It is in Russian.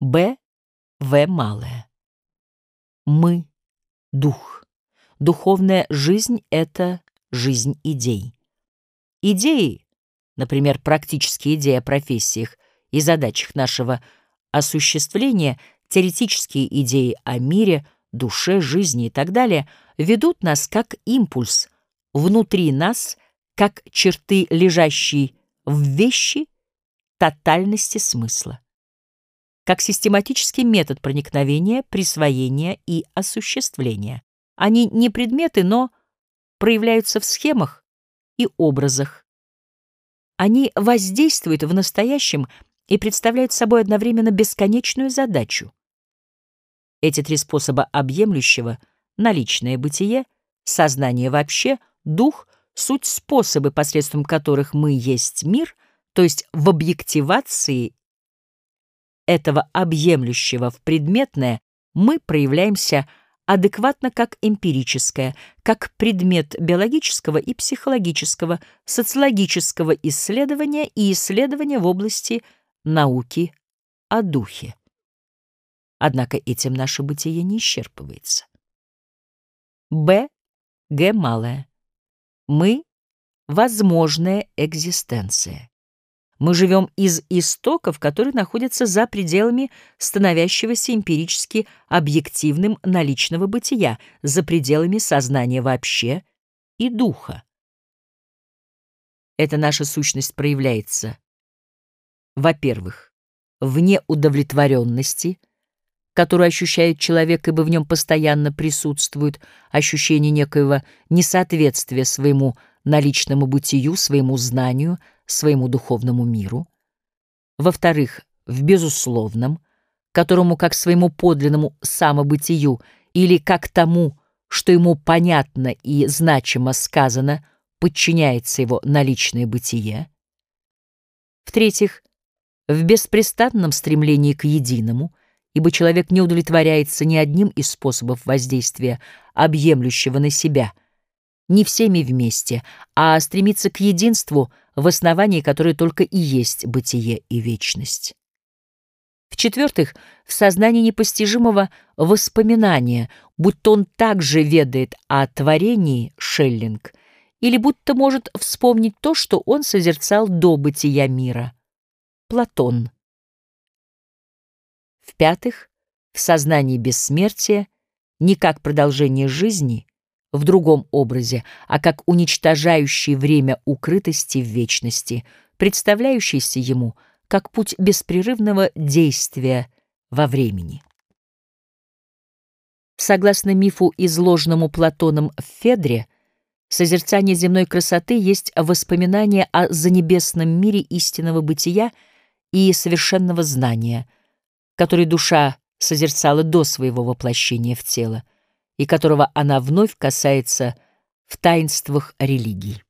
Б. В. Малое. Мы — дух. Духовная жизнь — это жизнь идей. Идеи, например, практические идеи о профессиях и задачах нашего осуществления, теоретические идеи о мире, душе, жизни и так далее, ведут нас как импульс внутри нас, как черты, лежащие в вещи тотальности смысла как систематический метод проникновения, присвоения и осуществления. Они не предметы, но проявляются в схемах и образах. Они воздействуют в настоящем и представляют собой одновременно бесконечную задачу. Эти три способа объемлющего — наличное бытие, сознание вообще, дух — суть способы, посредством которых мы есть мир, то есть в объективации этого объемлющего в предметное мы проявляемся адекватно как эмпирическое, как предмет биологического и психологического, социологического исследования и исследования в области науки о духе. Однако этим наше бытие не исчерпывается. Б. Г. Малое. Мы — возможная экзистенция. Мы живем из истоков, которые находятся за пределами становящегося эмпирически объективным наличного бытия, за пределами сознания вообще и духа. Эта наша сущность проявляется, во-первых, в неудовлетворенности, которую ощущает человек, ибо в нем постоянно присутствует ощущение некоего несоответствия своему наличному бытию, своему знанию — своему духовному миру, во-вторых, в безусловном, которому как своему подлинному самобытию или как тому, что ему понятно и значимо сказано, подчиняется его наличное бытие, в-третьих, в беспрестанном стремлении к единому, ибо человек не удовлетворяется ни одним из способов воздействия, объемлющего на себя, не всеми вместе, а стремится к единству — в основании которой только и есть бытие и вечность. В-четвертых, в сознании непостижимого воспоминания, будто он также ведает о творении Шеллинг, или будто может вспомнить то, что он созерцал до бытия мира. Платон. В-пятых, в сознании бессмертия, не как продолжение жизни, в другом образе, а как уничтожающий время укрытости в вечности, представляющийся ему как путь беспрерывного действия во времени. Согласно мифу, изложенному Платоном в Федре, созерцание земной красоты есть воспоминание о занебесном мире истинного бытия и совершенного знания, который душа созерцала до своего воплощения в тело и которого она вновь касается в таинствах религии.